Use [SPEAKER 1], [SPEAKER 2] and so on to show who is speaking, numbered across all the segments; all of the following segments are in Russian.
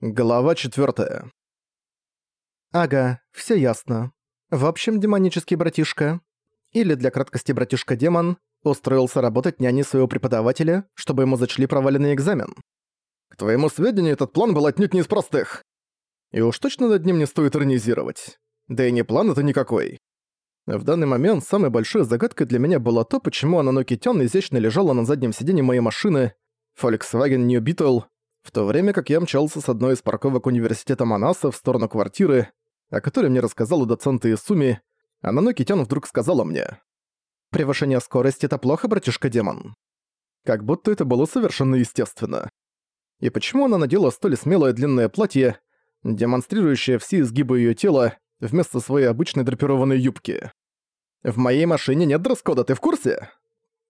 [SPEAKER 1] Глава 4.
[SPEAKER 2] Ага, все ясно. В общем, демонический братишка, или для краткости братишка-демон, устроился работать няней своего преподавателя, чтобы ему зачли проваленный экзамен.
[SPEAKER 1] К твоему сведению, этот план был отнюдь не из простых. И уж точно над ним не стоит иронизировать. Да и не план это никакой. В данный момент самой большой загадкой для меня было то, почему Ананоки Тён изящно лежала на заднем сиденье моей машины Volkswagen New Beetle, в то время как я мчался с одной из парковок университета Манаса в сторону квартиры, о которой мне рассказала доцент Исуми, а Нанокитян вдруг сказала мне.
[SPEAKER 2] «Превышение скорости — это плохо, братишка-демон».
[SPEAKER 1] Как будто это было совершенно естественно. И почему она надела столь смелое длинное платье, демонстрирующее все изгибы её тела, вместо своей обычной драпированной юбки? «В моей машине нет дресс-кода, ты в курсе?»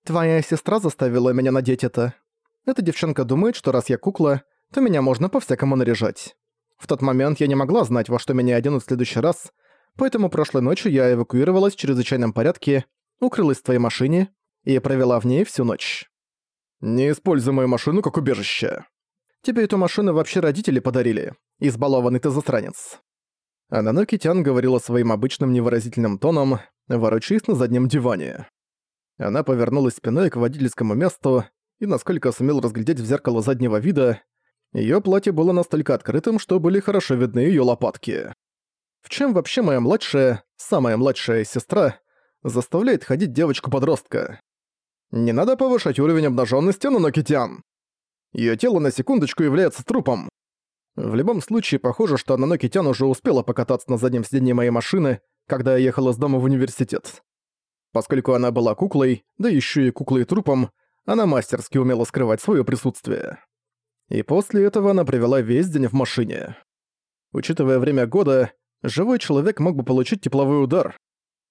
[SPEAKER 2] «Твоя сестра заставила меня надеть это. Эта девчонка думает, что раз я кукла, то меня можно по-всякому наряжать. В тот момент я не могла знать, во что меня оденут в следующий раз, поэтому прошлой ночью я эвакуировалась в чрезвычайном порядке, укрылась в твоей машине и провела в ней всю ночь.
[SPEAKER 1] «Не используй мою машину как убежище».
[SPEAKER 2] «Тебе эту машину вообще родители подарили. Избалованный ты засранец».
[SPEAKER 1] Ананоки Тян говорила своим обычным невыразительным тоном, ворочаясь на заднем диване. Она повернулась спиной к водительскому месту, и, насколько сумел разглядеть в зеркало заднего вида, её платье было настолько открытым, что были хорошо видны её лопатки. В чем вообще моя младшая, самая младшая сестра, заставляет ходить девочку-подростка? Не надо повышать уровень обнажённости на Нокитян. Её тело на секундочку является трупом. В любом случае, похоже, что Нанокитян уже успела покататься на заднем сиденье моей машины, когда я ехала с дома в университет. Поскольку она была куклой, да ещё и куклой-трупом, она мастерски умела скрывать свое присутствие. И после этого она провела весь день в машине. Учитывая время года, живой человек мог бы получить тепловой удар.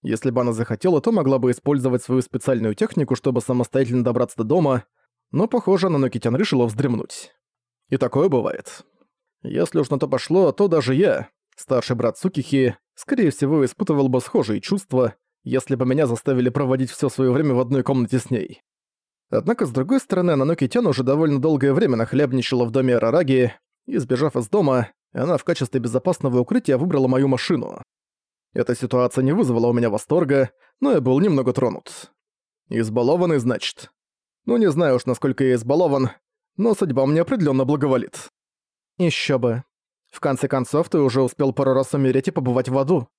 [SPEAKER 1] Если бы она захотела, то могла бы использовать свою специальную технику, чтобы самостоятельно добраться до дома, но, похоже, она Нокитян решила вздремнуть. И такое бывает. Если уж на то пошло, то даже я, старший брат Сукихи, скорее всего, испытывал бы схожие чувства, если бы меня заставили проводить все свое время в одной комнате с ней. Однако, с другой стороны, Наноки Тян уже довольно долгое время нахлебничала в доме Арараги, и, сбежав из дома, она в качестве безопасного укрытия выбрала мою машину. Эта ситуация не вызвала у меня восторга, но я был немного тронут. Избалованный, значит. Ну, не знаю уж, насколько я избалован, но судьба мне определенно благоволит.
[SPEAKER 2] Еще бы. В конце концов, ты уже успел пару раз умереть и побывать в аду.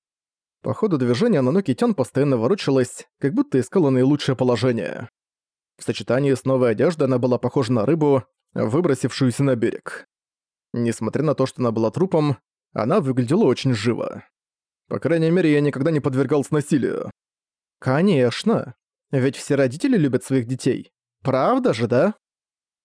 [SPEAKER 1] По ходу движения Наноки Тян постоянно ворочалась, как будто искала наилучшее положение. В сочетании с новой одеждой она была похожа на рыбу, выбросившуюся на берег. Несмотря на то, что она была трупом, она выглядела очень живо. По крайней мере, я никогда не подвергался насилию.
[SPEAKER 2] Конечно. Ведь все родители любят своих детей. Правда же, да?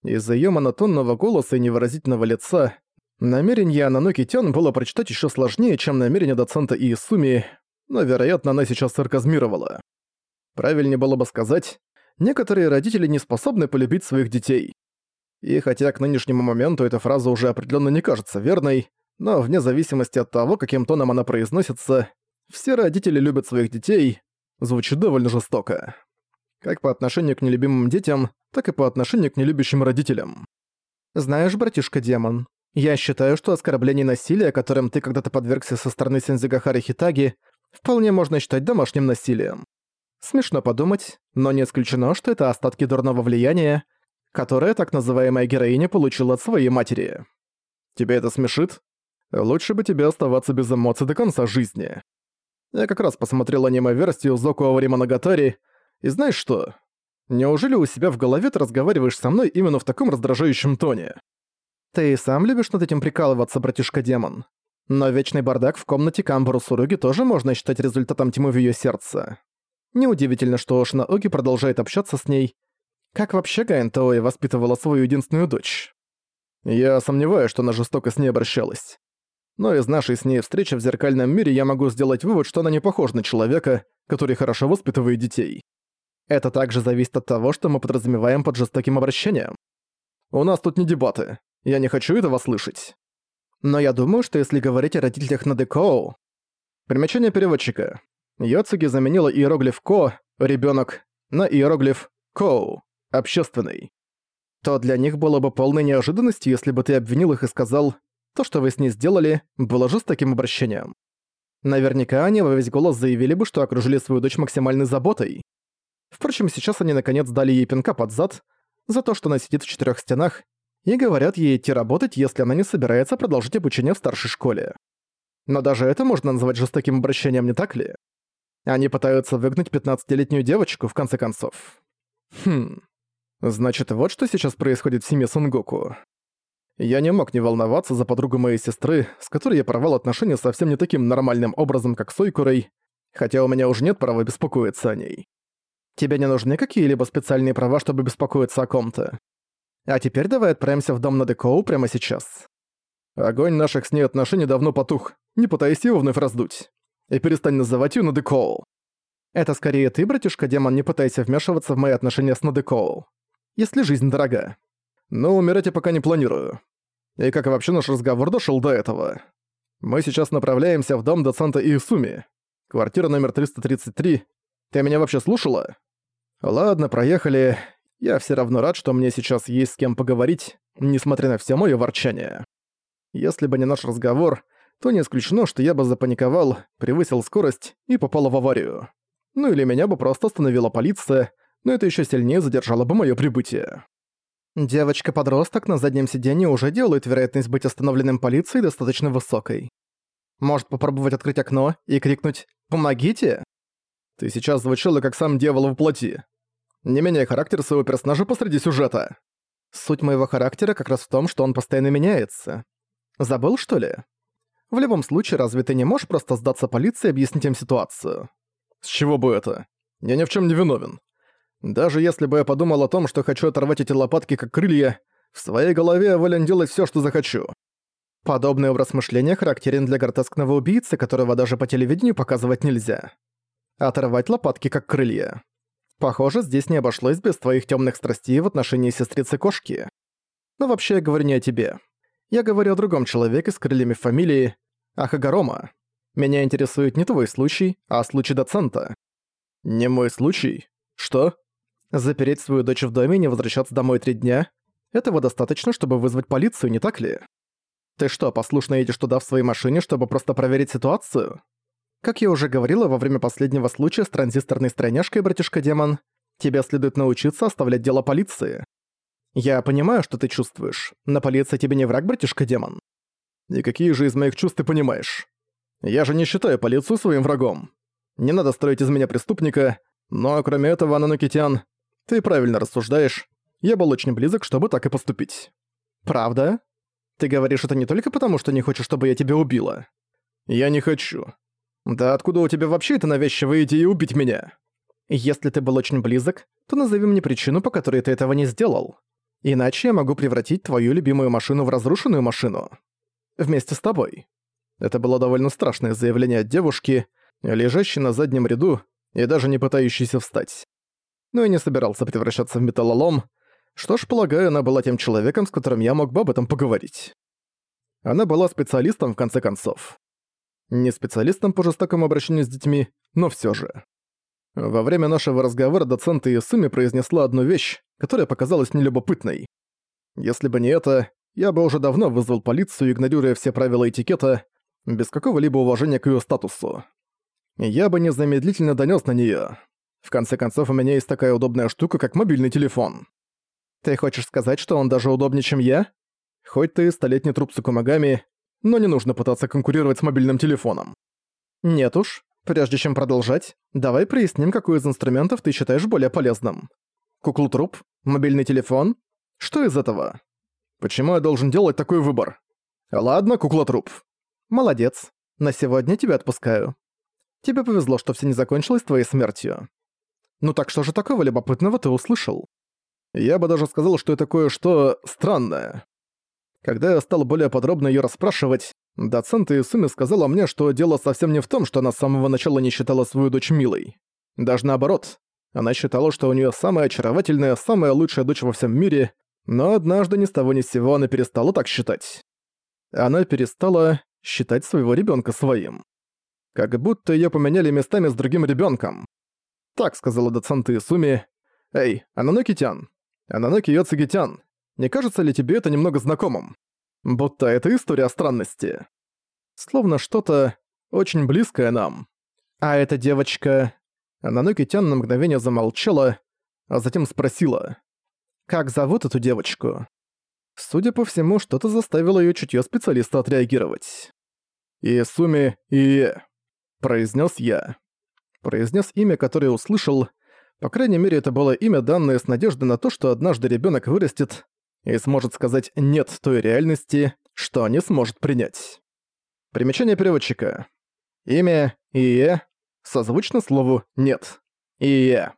[SPEAKER 1] Из-за её монотонного голоса и невыразительного лица намерение Ананоки Тён было прочитать ещё сложнее, чем намерение доцента Иисуми, но, вероятно, она сейчас сарказмировала. Правильнее было бы сказать, некоторые родители не способны полюбить своих детей. И хотя к нынешнему моменту эта фраза уже определенно не кажется верной, но вне зависимости от того, каким тоном она произносится, все родители любят своих детей, звучит довольно жестоко. Как по отношению к нелюбимым детям, так и по отношению к нелюбящим родителям.
[SPEAKER 2] Знаешь, братишка-демон, я считаю, что оскорбление насилия, которым ты когда-то подвергся со стороны Сензигахары Хитаги, вполне можно считать домашним насилием. Смешно подумать, но не исключено, что это остатки дурного влияния, которое так называемая героиня получила от своей матери. Тебя это смешит? Лучше бы тебе оставаться без эмоций до конца жизни. Я как раз посмотрел аниме-версию Зоку Аори Моногатари, и знаешь что? Неужели у себя в голове ты разговариваешь со мной именно в таком раздражающем тоне? Ты сам любишь над этим прикалываться, братишка-демон. Но вечный бардак в комнате Камбару Суруги тоже можно считать результатом тьмы в её сердце. Неудивительно, что Ошинаоги продолжает общаться с ней. Как вообще Гаэн Тоэй воспитывала свою единственную дочь?
[SPEAKER 1] Я сомневаюсь, что она жестоко с ней обращалась. Но из нашей с ней встречи в зеркальном мире я могу сделать вывод, что она не похожа на человека, который хорошо воспитывает детей.
[SPEAKER 2] Это также зависит от того, что мы подразумеваем под жестоким обращением.
[SPEAKER 1] У нас тут не дебаты. Я не хочу этого слышать.
[SPEAKER 2] Но я думаю, что если говорить о родителях на Декоу...
[SPEAKER 1] Примечание переводчика. Йоцуги заменила иероглиф «ко» — «ребёнок» на иероглиф «коу» — «общественный».
[SPEAKER 2] То для них было бы полной неожиданностью, если бы ты обвинил их и сказал То, что вы с ней сделали, было жестоким обращением. Наверняка они во весь голос заявили бы, что окружили свою дочь максимальной заботой. Впрочем, сейчас они наконец дали ей пинка под зад за то, что она сидит в четырех стенах, и говорят ей идти работать, если она не собирается продолжить обучение в старшей школе. Но даже это можно назвать жестоким обращением, не так ли? Они пытаются выгнать 15-летнюю девочку, в конце концов. Хм. Значит, вот что сейчас происходит в семье Сунгоку. Я не мог не волноваться за подругу моей сестры, с которой я порвал отношения совсем не таким нормальным образом, как с Ойкурой, хотя у меня уже нет права беспокоиться о ней. Тебе не нужны какие-либо специальные права, чтобы беспокоиться о ком-то. А теперь давай отправимся в дом на Декоу прямо сейчас. Огонь наших с ней отношений давно потух, не пытайся его вновь раздуть. И перестань называть её Надекоу. Это скорее ты, братишка-демон, не пытайся вмешиваться в мои отношения с Надекоу. Если жизнь дорога. Но умирать я пока не планирую. И как вообще наш разговор дошёл до этого? Мы сейчас направляемся в дом доцента Иисуми. Квартира номер 333. Ты меня вообще слушала? Ладно, проехали. Я всё равно рад, что мне сейчас есть с кем поговорить, несмотря на всё моё ворчание. Если бы не наш разговор, то не исключено, что я бы запаниковал, превысил скорость и попал в аварию. Ну или меня бы просто остановила полиция, но это ещё сильнее задержало бы моё прибытие. Девочка-подросток на заднем сиденье уже делает вероятность быть остановленным полицией достаточно высокой. Может попробовать открыть окно и крикнуть «Помогите!» Ты сейчас звучала как сам дьявол в плоти. Не меняй характер своего персонажа посреди сюжета. Суть моего характера как раз в том, что он постоянно меняется. Забыл, что ли? В любом случае, разве ты не можешь просто сдаться полиции и объяснить им ситуацию? С чего бы это? Я ни в чем не виновен. Даже если бы я подумал о том, что хочу оторвать эти лопатки как крылья, в своей голове я волен делать все, что захочу. Подобный образ мышления характерен для гротескного убийцы, которого даже по телевидению показывать нельзя. Оторвать лопатки как крылья. Похоже, здесь не обошлось без твоих темных страстей в отношении сестрицы-кошки. Но вообще я говорю не о тебе. Я говорю о другом человеке с крыльями фамилии Ахагарома. Меня интересует не твой случай, а случай доцента. Не мой случай? Что? Запереть свою дочь в доме и не возвращаться домой три дня? Этого достаточно, чтобы вызвать полицию, не так ли? Ты что, послушно едешь туда в своей машине, чтобы просто проверить ситуацию? Как я уже говорила во время последнего случая с транзисторной стройняшкой, братишка-демон, тебе следует научиться оставлять дело полиции. Я понимаю, что ты чувствуешь, но полиция тебе не враг, братишка-демон. И какие же из моих чувств ты понимаешь? Я же не считаю полицию своим врагом. Не надо строить из меня преступника, но кроме этого, Ананокитян, ты правильно рассуждаешь. Я был очень близок, чтобы так и поступить. Правда? Ты говоришь это не только потому, что не хочешь, чтобы я тебя убила. Я не хочу. Да откуда у тебя вообще эта навязчивая идея убить меня? Если ты был очень близок, то назови мне причину, по которой ты этого не сделал. Иначе я могу превратить твою любимую машину в разрушенную машину. Вместе с тобой. Это было довольно страшное заявление от девушки, лежащей на заднем ряду и даже не пытающейся встать но и не собирался превращаться в металлолом. Что ж, полагаю, она была тем человеком, с которым я мог бы об этом поговорить. Она была специалистом, в конце концов. Не специалистом по жестокому обращению с детьми, но все же. Во время нашего разговора доцент Иесуми произнесла одну вещь, которая показалась нелюбопытной. Если бы не это, я бы уже давно вызвал полицию, игнорируя все правила этикета, без какого-либо уважения к ее статусу. Я бы незамедлительно донес на нее. В конце концов, у меня есть такая удобная штука, как мобильный телефон. Ты хочешь сказать, что он даже удобнее, чем я? Хоть ты столетний труп Сукумагами, но не нужно пытаться конкурировать с мобильным телефоном. Нет уж, прежде чем продолжать, давай проясним, какой из инструментов ты считаешь более полезным. Куклу-труп? Мобильный телефон? Что из этого? Почему я должен делать такой выбор? Ладно, кукла-труп. Молодец. На сегодня тебя отпускаю. Тебе повезло, что все не закончилось твоей смертью. Ну так что же такого любопытного ты услышал? Я бы даже сказал, что это кое-что странное. Когда я стал более подробно её расспрашивать, доцент Исуми сказала мне, что дело совсем не в том, что она с самого начала не считала свою дочь милой. Даже наоборот. Она считала, что у неё самая очаровательная, самая лучшая дочь во всем мире, но однажды ни с того ни с сего она перестала так считать. Она перестала считать своего ребёнка своим. Как будто её поменяли местами с другим ребёнком. Так сказала доцент Исуми. «Эй, Ананоки-тян! Ананоки Йоцуги-тян! Не кажется ли тебе это немного знакомым?»
[SPEAKER 1] Будто это история странности. Словно что-то очень близкое нам.
[SPEAKER 2] А эта девочка...
[SPEAKER 1] Наноки Тян на мгновение замолчала, а затем спросила.
[SPEAKER 2] «Как зовут эту девочку?»
[SPEAKER 1] Судя по всему, что-то заставило её чутьё специалиста отреагировать. «Иесуми и...» – произнес я. Произнес имя, которое услышал. По крайней мере, это было имя, данное с надеждой на то, что однажды ребёнок вырастет и сможет сказать «нет» той реальности, что не сможет принять. Примечание переводчика. Имя «ие» созвучно слову «нет». «Ие».